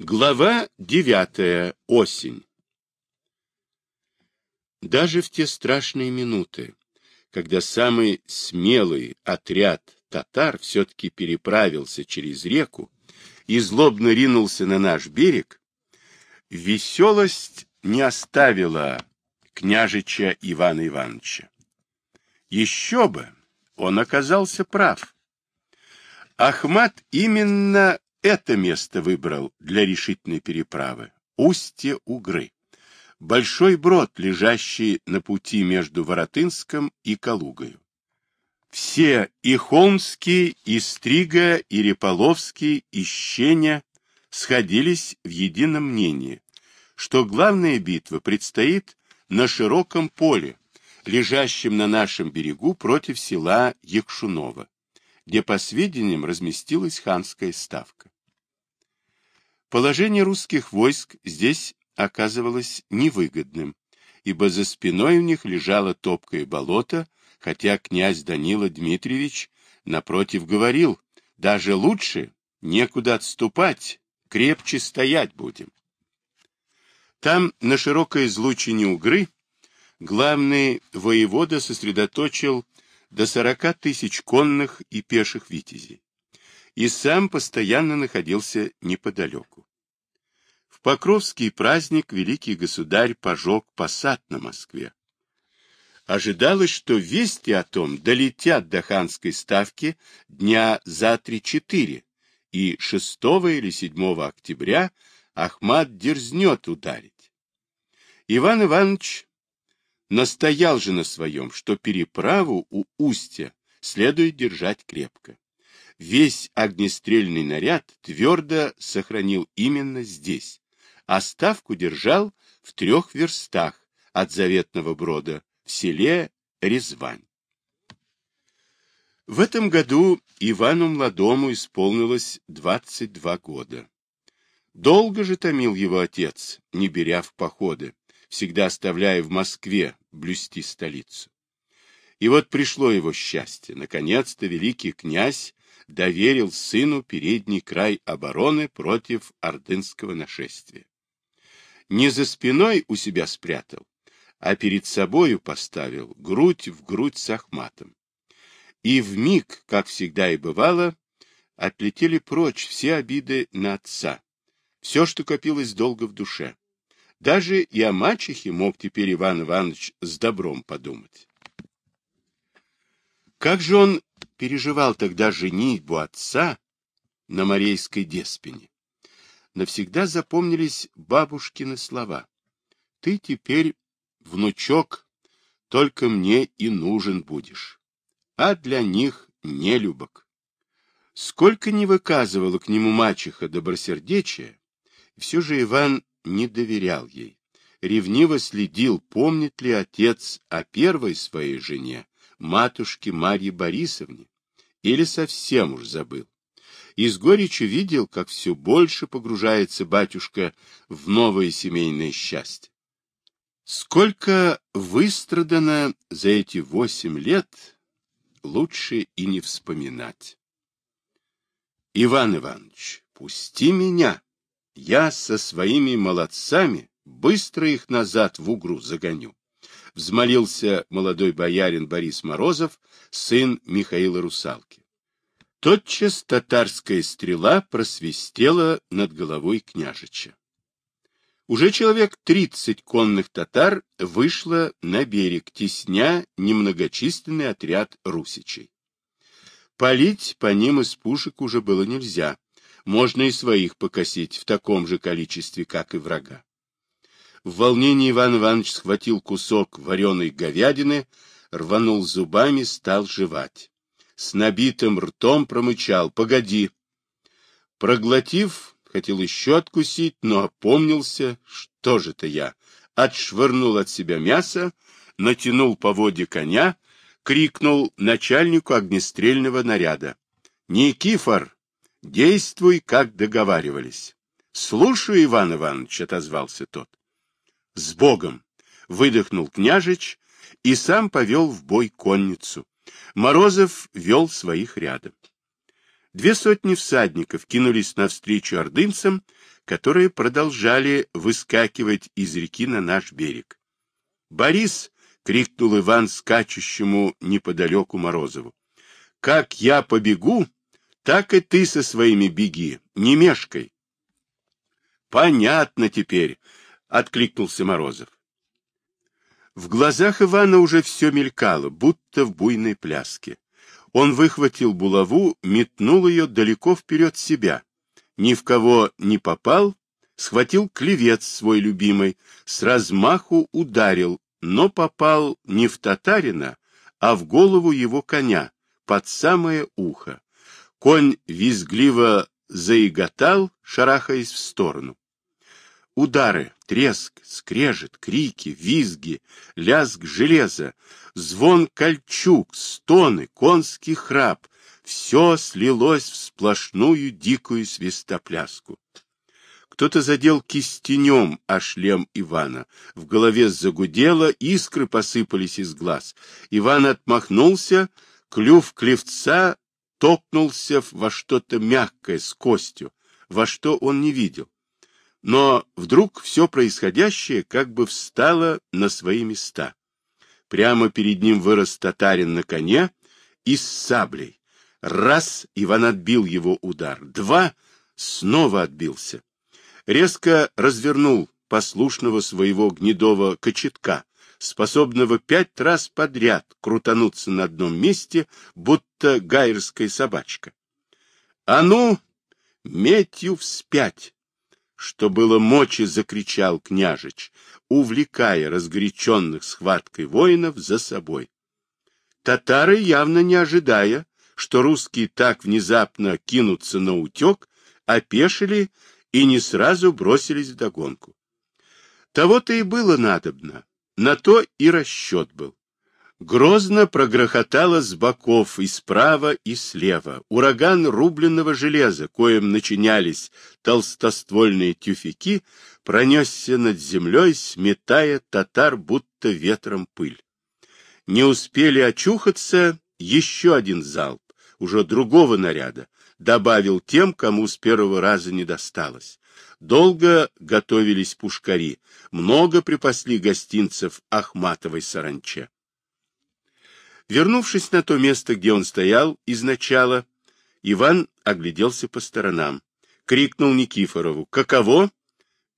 Глава девятая. Осень. Даже в те страшные минуты, когда самый смелый отряд татар все-таки переправился через реку и злобно ринулся на наш берег, веселость не оставила княжича Ивана Ивановича. Еще бы, он оказался прав. Ахмат именно это место выбрал для решительной переправы – устье Угры. Большой брод, лежащий на пути между Воротынском и Калугою. Все и Холмский, и Стрига, и Реполовский, и Щеня сходились в едином мнении, что главная битва предстоит на широком поле, лежащем на нашем берегу против села Якшунова, где, по сведениям, разместилась ханская ставка. Положение русских войск здесь оказывалось невыгодным, ибо за спиной у них лежало топкое болото, хотя князь Данила Дмитриевич напротив говорил, даже лучше некуда отступать, крепче стоять будем. Там, на широкой излучине Угры, главный воевода сосредоточил до сорока тысяч конных и пеших витязей и сам постоянно находился неподалеку. Покровский праздник великий государь пожег посад на Москве. Ожидалось, что вести о том долетят до ханской ставки дня за три-четыре, и 6 или 7 октября Ахмат дерзнет ударить. Иван Иванович настоял же на своем, что переправу у устья следует держать крепко весь огнестрельный наряд твердо сохранил именно здесь, а ставку держал в трех верстах от заветного брода в селе Резвань. В этом году Ивану Младому исполнилось 22 года. Долго же томил его отец, не беря в походы, всегда оставляя в Москве блюсти столицу. И вот пришло его счастье. Наконец-то великий князь доверил сыну передний край обороны против ордынского нашествия. Не за спиной у себя спрятал, а перед собою поставил грудь в грудь с Ахматом. И в миг, как всегда и бывало, отлетели прочь все обиды на отца, все, что копилось долго в душе. Даже и о мачехе мог теперь Иван Иванович с добром подумать. Как же он переживал тогда женитьбу отца на Морейской Деспине. Навсегда запомнились бабушкины слова. «Ты теперь, внучок, только мне и нужен будешь, а для них не любок». Сколько не выказывала к нему мачеха добросердечия, все же Иван не доверял ей. Ревниво следил, помнит ли отец о первой своей жене, матушке Марье Борисовне, или совсем уж забыл. И с горечью видел, как все больше погружается батюшка в новое семейное счастье. Сколько выстрадано за эти восемь лет, лучше и не вспоминать. Иван Иванович, пусти меня, я со своими молодцами быстро их назад в угру загоню взмолился молодой боярин Борис Морозов, сын Михаила Русалки. Тотчас татарская стрела просвистела над головой княжича. Уже человек тридцать конных татар вышло на берег, тесня немногочисленный отряд русичей. Полить по ним из пушек уже было нельзя, можно и своих покосить в таком же количестве, как и врага. В волнении Иван Иванович схватил кусок вареной говядины, рванул зубами, стал жевать. С набитым ртом промычал. «Погоди!» Проглотив, хотел еще откусить, но опомнился. Что же это я? Отшвырнул от себя мясо, натянул по воде коня, крикнул начальнику огнестрельного наряда. «Никифор, действуй, как договаривались!» «Слушаю, Иван Иванович», — отозвался тот. С Богом! Выдохнул княжич и сам повел в бой конницу. Морозов вел своих рядом. Две сотни всадников кинулись навстречу ордынцам, которые продолжали выскакивать из реки на наш берег. «Борис!» — крикнул Иван скачущему неподалеку Морозову. «Как я побегу, так и ты со своими беги, не мешкай!» «Понятно теперь!» — откликнулся Морозов. В глазах Ивана уже все мелькало, будто в буйной пляске. Он выхватил булаву, метнул ее далеко вперед себя. Ни в кого не попал, схватил клевец свой любимый, с размаху ударил, но попал не в татарина, а в голову его коня, под самое ухо. Конь визгливо заиготал, шарахаясь в сторону. Удары, треск, скрежет, крики, визги, лязг железа, звон кольчуг, стоны, конский храп — все слилось в сплошную дикую свистопляску. Кто-то задел кистенем о шлем Ивана. В голове загудело, искры посыпались из глаз. Иван отмахнулся, клюв клевца топнулся во что-то мягкое с костью, во что он не видел. Но вдруг все происходящее как бы встало на свои места. Прямо перед ним вырос татарин на коне и с саблей. Раз — Иван отбил его удар. Два — снова отбился. Резко развернул послушного своего гнедого кочетка, способного пять раз подряд крутануться на одном месте, будто гайерская собачка. — А ну, метью вспять! Что было мочи, закричал княжич, увлекая разгоряченных схваткой воинов за собой. Татары, явно не ожидая, что русские так внезапно кинутся на утек, опешили и не сразу бросились в догонку. Того-то и было надобно, на то и расчет был. Грозно прогрохотало с боков и справа, и слева. Ураган рубленного железа, коим начинялись толстоствольные тюфяки, пронесся над землей, сметая татар, будто ветром пыль. Не успели очухаться, еще один залп, уже другого наряда, добавил тем, кому с первого раза не досталось. Долго готовились пушкари, много припасли гостинцев Ахматовой саранче. Вернувшись на то место, где он стоял изначала, Иван огляделся по сторонам. Крикнул Никифорову. «Каково?»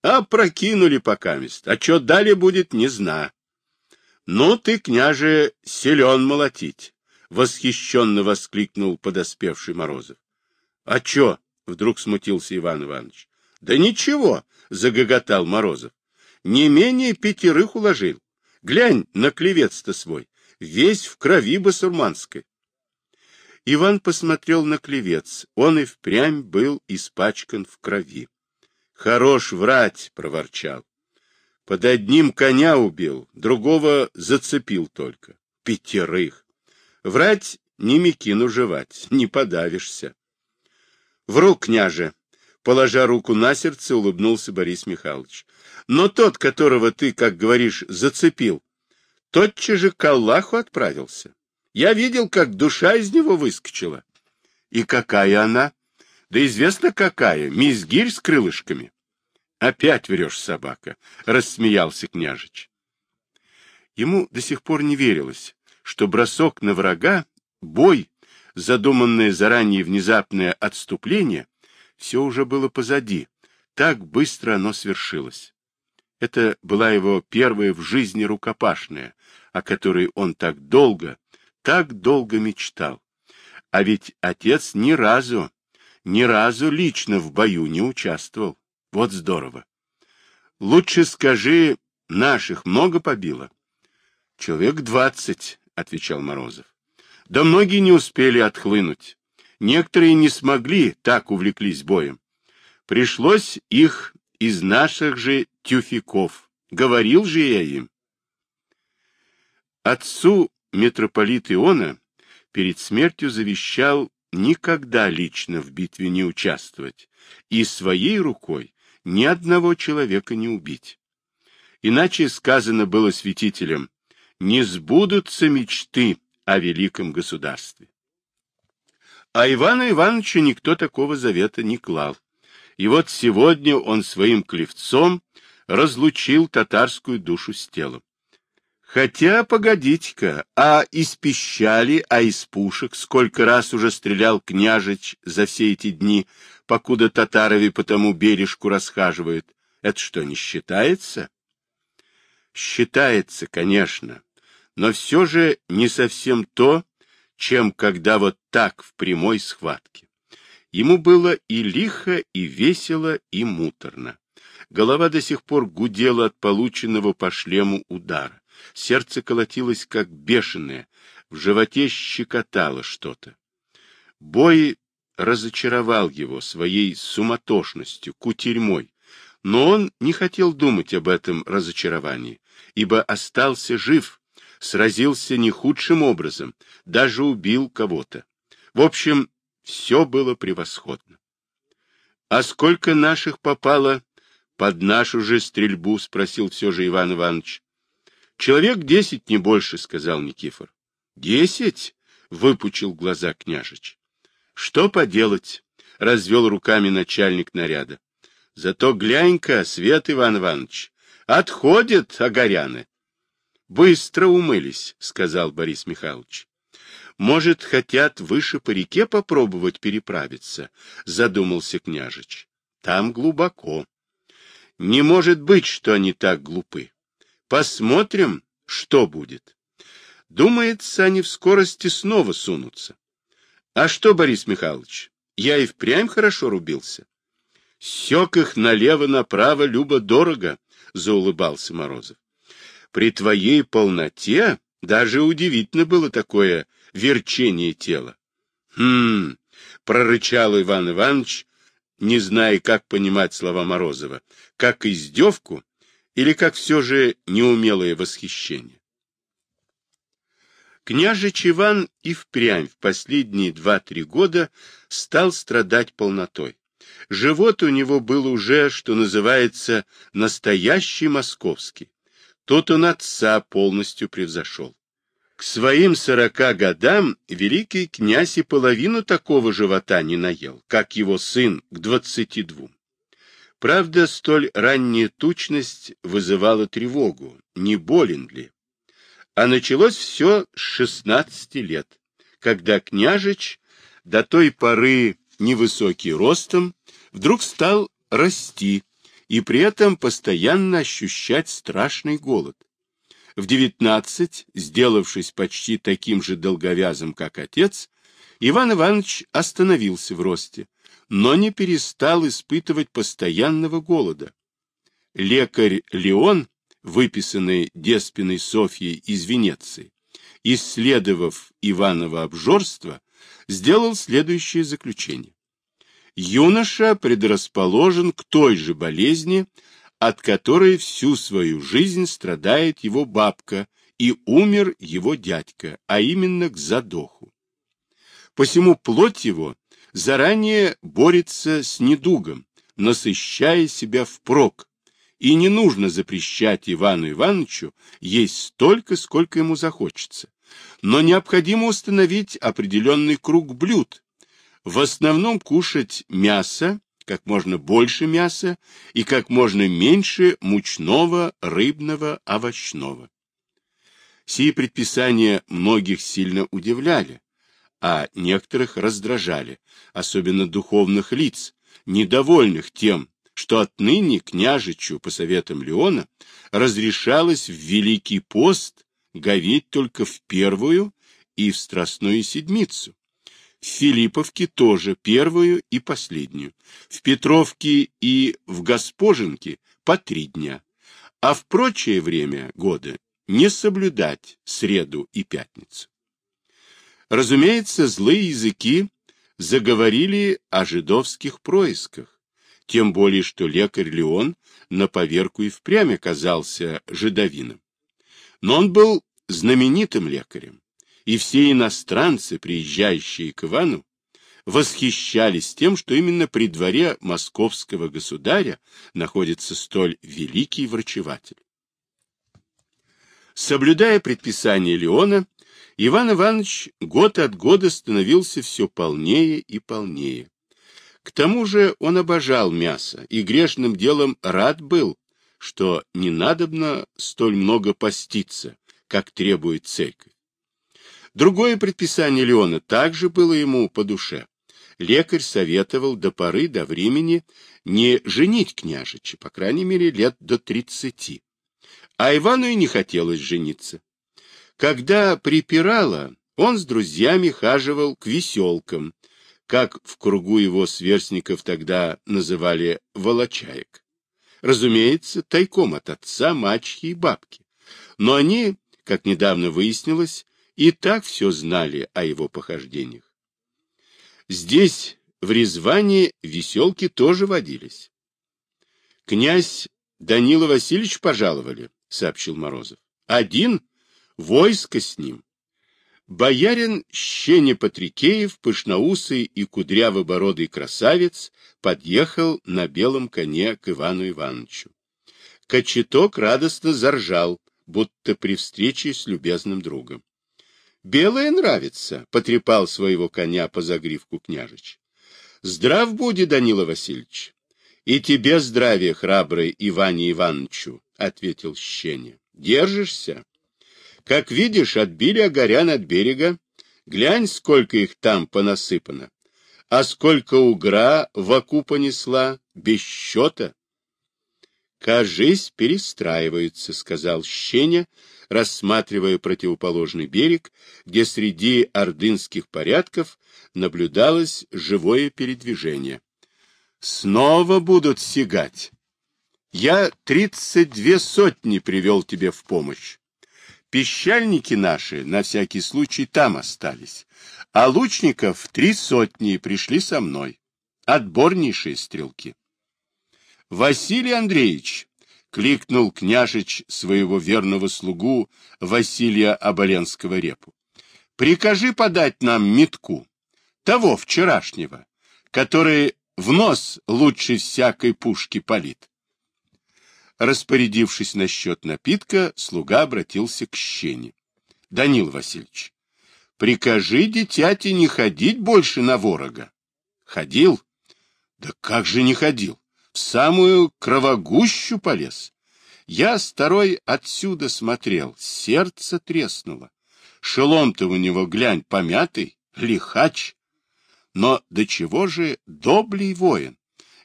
«А прокинули покамест. А что далее будет, не знаю». «Ну ты, княже, силен молотить!» — восхищенно воскликнул подоспевший Морозов. «А чё?» — вдруг смутился Иван Иванович. «Да ничего!» — загоготал Морозов. «Не менее пятерых уложил. Глянь на клевец-то свой весь в крови басурманской. Иван посмотрел на клевец. Он и впрямь был испачкан в крови. — Хорош врать, — проворчал. Под одним коня убил, другого зацепил только. Пятерых. Врать не мекину жевать, не подавишься. Вру, княже, положа руку на сердце, улыбнулся Борис Михайлович. Но тот, которого ты, как говоришь, зацепил, тотчас же к Аллаху отправился. Я видел, как душа из него выскочила. И какая она? Да известно какая, мизгирь с крылышками. Опять врешь, собака, — рассмеялся княжич. Ему до сих пор не верилось, что бросок на врага, бой, задуманное заранее внезапное отступление, все уже было позади, так быстро оно свершилось. Это была его первая в жизни рукопашная, о которой он так долго, так долго мечтал. А ведь отец ни разу, ни разу лично в бою не участвовал. Вот здорово. Лучше скажи, наших много побило? Человек двадцать, отвечал Морозов. Да многие не успели отхлынуть. Некоторые не смогли, так увлеклись боем. Пришлось их из наших же тюфяков. Говорил же я им. Отцу митрополит Иона перед смертью завещал никогда лично в битве не участвовать и своей рукой ни одного человека не убить. Иначе сказано было святителям, не сбудутся мечты о великом государстве. А Ивана Ивановича никто такого завета не клал. И вот сегодня он своим клевцом разлучил татарскую душу с телом. Хотя, погодите-ка, а из пищали, а из пушек сколько раз уже стрелял княжич за все эти дни, покуда татарови по тому бережку расхаживают? Это что, не считается? Считается, конечно, но все же не совсем то, чем когда вот так в прямой схватке. Ему было и лихо, и весело, и муторно. Голова до сих пор гудела от полученного по шлему удара. Сердце колотилось, как бешеное, в животе щекотало что-то. Бой разочаровал его своей суматошностью, кутерьмой, но он не хотел думать об этом разочаровании, ибо остался жив, сразился не худшим образом, даже убил кого-то. В общем, все было превосходно. — А сколько наших попало под нашу же стрельбу? — спросил все же Иван Иванович. — Человек десять, не больше, — сказал Никифор. — Десять? — выпучил глаза княжич. — Что поделать? — развел руками начальник наряда. — Зато глянь-ка, Свет Иван Иванович, отходят огоряны. — Быстро умылись, — сказал Борис Михайлович. — Может, хотят выше по реке попробовать переправиться, — задумался княжич. — Там глубоко. Не может быть, что они так глупы. Посмотрим, что будет. Думается, они в скорости снова сунутся. А что, Борис Михайлович, я и впрямь хорошо рубился. Сек их налево-направо любо-дорого, — заулыбался Морозов. При твоей полноте даже удивительно было такое верчение тела. Хм, прорычал Иван Иванович, не зная, как понимать слова Морозова, как издевку или как все же неумелое восхищение. Княжич Иван и впрямь в последние два-три года стал страдать полнотой. Живот у него был уже, что называется, настоящий московский. Тут он отца полностью превзошел. К своим сорока годам великий князь и половину такого живота не наел, как его сын к двадцати двум. Правда, столь ранняя тучность вызывала тревогу, не болен ли. А началось все с шестнадцати лет, когда княжич, до той поры невысокий ростом, вдруг стал расти и при этом постоянно ощущать страшный голод. В девятнадцать, сделавшись почти таким же долговязым, как отец, Иван Иванович остановился в росте, но не перестал испытывать постоянного голода. Лекарь Леон, выписанный Деспиной Софьей из Венеции, исследовав Иваново обжорство, сделал следующее заключение. Юноша предрасположен к той же болезни, от которой всю свою жизнь страдает его бабка и умер его дядька, а именно к задоху. Посему плоть его заранее борется с недугом, насыщая себя впрок, и не нужно запрещать Ивану Ивановичу есть столько, сколько ему захочется. Но необходимо установить определенный круг блюд, в основном кушать мясо, как можно больше мяса и как можно меньше мучного, рыбного, овощного. Сие предписания многих сильно удивляли, а некоторых раздражали, особенно духовных лиц, недовольных тем, что отныне княжичу по советам Леона разрешалось в Великий пост говеть только в первую и в Страстную Седмицу, в Филипповке тоже первую и последнюю, в Петровке и в Госпоженке по три дня, а в прочее время года не соблюдать среду и пятницу. Разумеется, злые языки заговорили о жидовских происках, тем более что лекарь Леон на поверку и впрямь оказался жидовином. Но он был знаменитым лекарем, и все иностранцы, приезжающие к Ивану, восхищались тем, что именно при дворе московского государя находится столь великий врачеватель. Соблюдая предписание Леона, Иван Иванович год от года становился все полнее и полнее. К тому же он обожал мясо и грешным делом рад был, что не надобно столь много поститься, как требует церковь. Другое предписание Леона также было ему по душе. Лекарь советовал до поры до времени не женить княжича, по крайней мере, лет до тридцати. А Ивану и не хотелось жениться. Когда припирало, он с друзьями хаживал к веселкам, как в кругу его сверстников тогда называли волочаек. Разумеется, тайком от отца, мачехи и бабки. Но они, как недавно выяснилось, и так все знали о его похождениях. Здесь, в Резване, веселки тоже водились. Князь Данила Васильевич пожаловали, — сообщил Морозов. Один, войско с ним. Боярин Щеня Патрикеев, пышноусый и кудряво-бородый красавец, подъехал на белом коне к Ивану Ивановичу. Кочеток радостно заржал, будто при встрече с любезным другом. Белое нравится, — потрепал своего коня по загривку княжич. Здрав буди, Данила Васильевич. И тебе здравия, храбрый Иване Ивановичу, — ответил Щеня. Держишься? Как видишь, отбили огорян от берега. Глянь, сколько их там понасыпано. А сколько угра в оку понесла, без счета. Кажись, перестраиваются, — сказал Щеня, рассматривая противоположный берег, где среди ордынских порядков наблюдалось живое передвижение. Снова будут сигать. Я тридцать две сотни привел тебе в помощь. Пищальники наши, на всякий случай, там остались, а лучников три сотни пришли со мной. Отборнейшие стрелки. Василий Андреевич, кликнул княжич своего верного слугу Василия Оболенского репу. Прикажи подать нам метку, того вчерашнего, который в нос лучше всякой пушки палит. Распорядившись насчет напитка, слуга обратился к щене. — Данил Васильевич, прикажи дитяти не ходить больше на ворога. — Ходил? — Да как же не ходил? В самую кровогущу полез. Я старой отсюда смотрел, сердце треснуло. Шелом-то у него, глянь, помятый, лихач. Но до чего же доблий воин?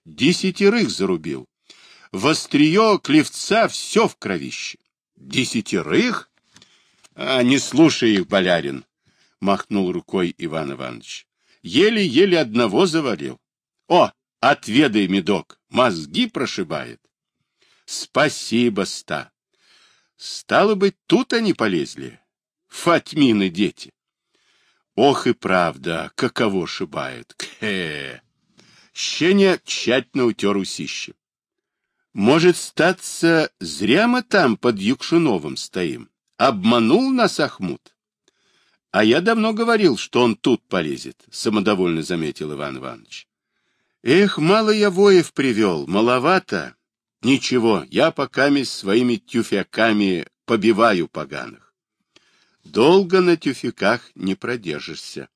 Десятерых зарубил. В острие клевца все в кровище. Десятерых? А не слушай их, болярин, — махнул рукой Иван Иванович. Еле-еле одного завалил. О, отведай, медок, мозги прошибает. Спасибо, ста. Стало быть, тут они полезли. Фатьмины дети. Ох и правда, каково шибает. Кхе. Щеня тщательно утер усище. Может, статься, зря мы там под Юкшиновым стоим. Обманул нас Ахмут. А я давно говорил, что он тут полезет, самодовольно заметил Иван Иванович. Эх, мало я воев привел, маловато. Ничего, я пока с своими тюфяками побиваю поганых. Долго на тюфяках не продержишься.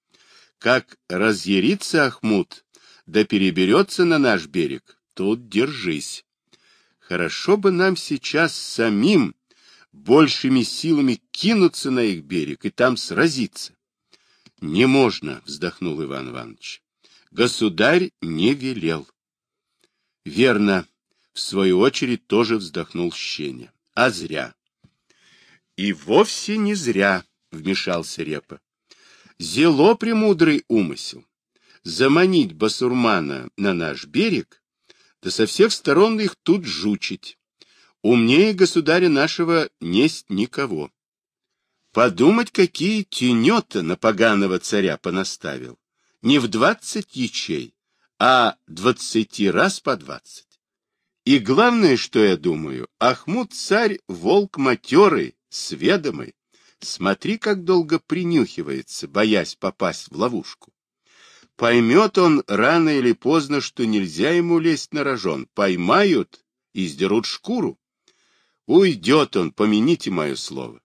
Как разъярится Ахмут, да переберется на наш берег, тут держись. Хорошо бы нам сейчас самим большими силами кинуться на их берег и там сразиться. — Не можно, — вздохнул Иван Иванович. Государь не велел. Верно, в свою очередь тоже вздохнул Щеня. А зря. И вовсе не зря, вмешался Репа. Зело премудрый умысел. Заманить басурмана на наш берег, да со всех сторон их тут жучить. Умнее государя нашего несть никого. Подумать, какие тенета на поганого царя понаставил не в двадцать ячей, а двадцати раз по двадцать. И главное, что я думаю, Ахмут царь волк матерый, сведомый. Смотри, как долго принюхивается, боясь попасть в ловушку. Поймет он рано или поздно, что нельзя ему лезть на рожон. Поймают и сдерут шкуру. Уйдет он, помяните мое слово.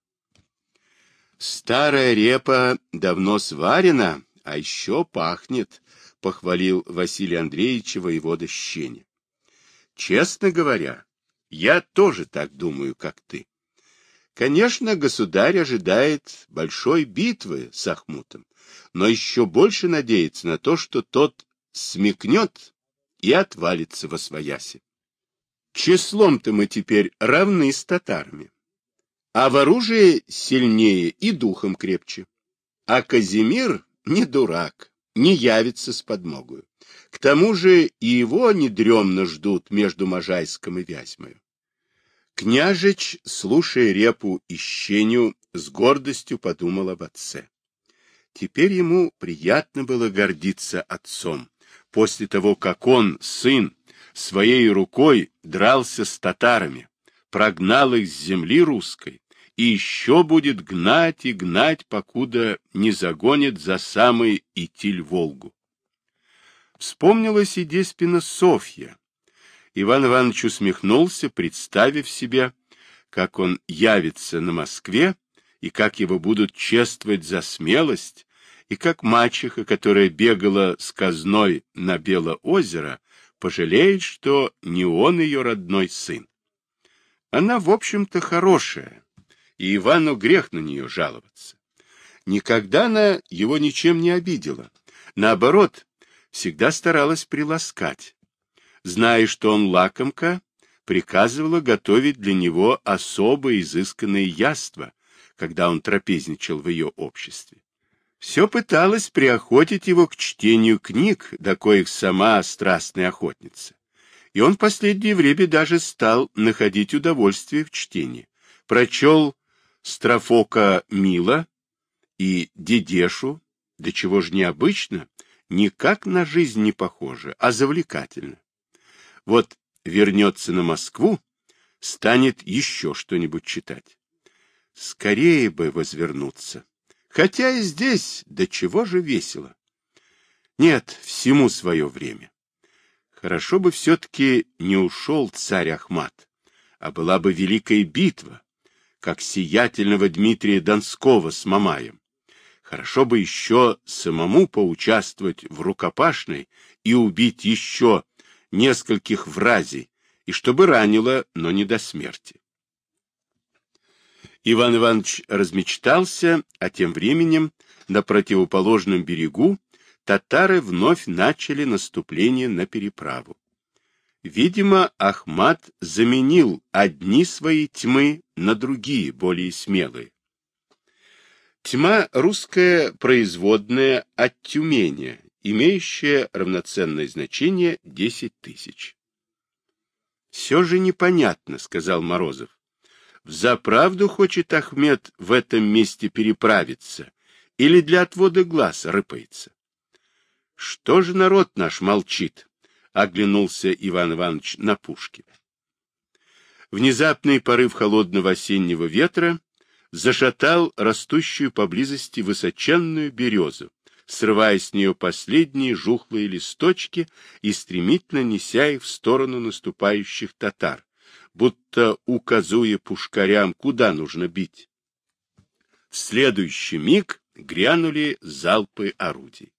Старая репа давно сварена, а еще пахнет, — похвалил Василий Андреевич воевода Щеня. Честно говоря, я тоже так думаю, как ты. Конечно, государь ожидает большой битвы с Ахмутом, но еще больше надеется на то, что тот смекнет и отвалится во свояси. Числом-то мы теперь равны с татарами, а в оружии сильнее и духом крепче. А Казимир не дурак, не явится с подмогою. К тому же и его недремно ждут между Можайском и Вязьмою. Княжич, слушая репу и щеню, с гордостью подумал об отце. Теперь ему приятно было гордиться отцом, после того, как он, сын, своей рукой дрался с татарами, прогнал их с земли русской и еще будет гнать и гнать, покуда не загонит за самый Итиль-Волгу. Вспомнилась и Деспина Софья. Иван Иванович усмехнулся, представив себе, как он явится на Москве, и как его будут чествовать за смелость, и как мачеха, которая бегала с казной на Белоозеро, пожалеет, что не он ее родной сын. Она, в общем-то, хорошая, и Ивану грех на нее жаловаться. Никогда она его ничем не обидела. Наоборот, всегда старалась приласкать. Зная, что он лакомка, приказывала готовить для него особо изысканные яства, когда он трапезничал в ее обществе. Все пыталась приохотить его к чтению книг, до коих сама страстная охотница. И он в последнее время даже стал находить удовольствие в чтении. Прочел Строфока Мила и Дедешу, до чего же необычно, никак на жизнь не похоже, а завлекательно. Вот вернется на Москву, станет еще что-нибудь читать. Скорее бы возвернуться. Хотя и здесь, до чего же весело. Нет, всему свое время. Хорошо бы все-таки не ушел царь Ахмат, а была бы великая битва, как сиятельного Дмитрия Донского с Мамаем. Хорошо бы еще самому поучаствовать в рукопашной и убить еще нескольких вразей, и чтобы ранило, но не до смерти. Иван Иванович размечтался, а тем временем на противоположном берегу татары вновь начали наступление на переправу. Видимо, Ахмат заменил одни свои тьмы на другие, более смелые. Тьма — русская производная от Тюмени, имеющая равноценное значение 10 тысяч. «Все же непонятно», — сказал Морозов. «Взаправду хочет Ахмед в этом месте переправиться или для отвода глаз рыпается?» «Что же народ наш молчит?» — оглянулся Иван Иванович на пушке. Внезапный порыв холодного осеннего ветра зашатал растущую поблизости высоченную березу, срывая с нее последние жухлые листочки и стремительно неся их в сторону наступающих татар, будто указуя пушкарям, куда нужно бить. В следующий миг грянули залпы орудий.